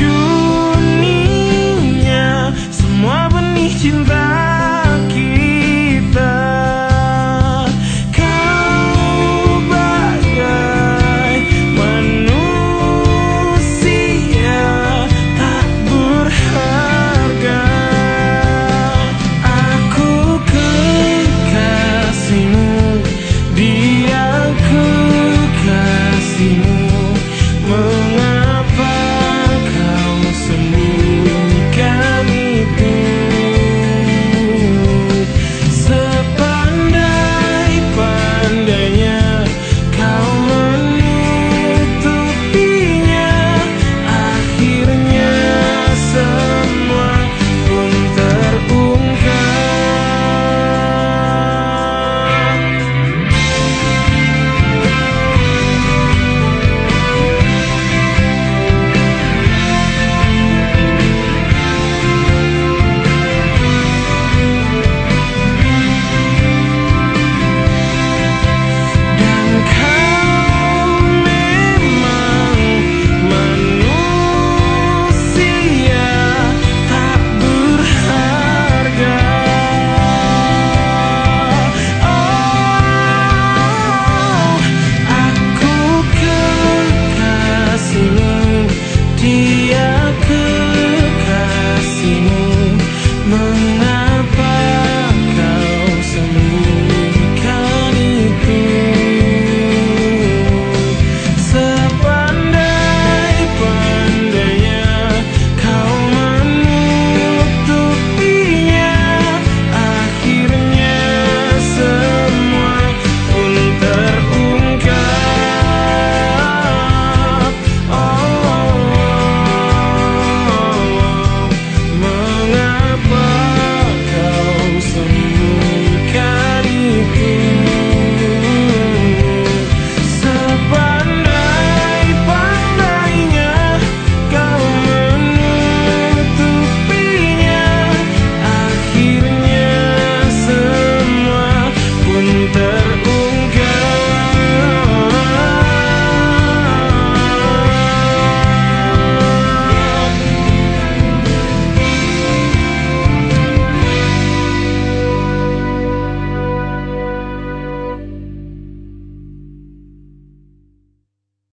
you. down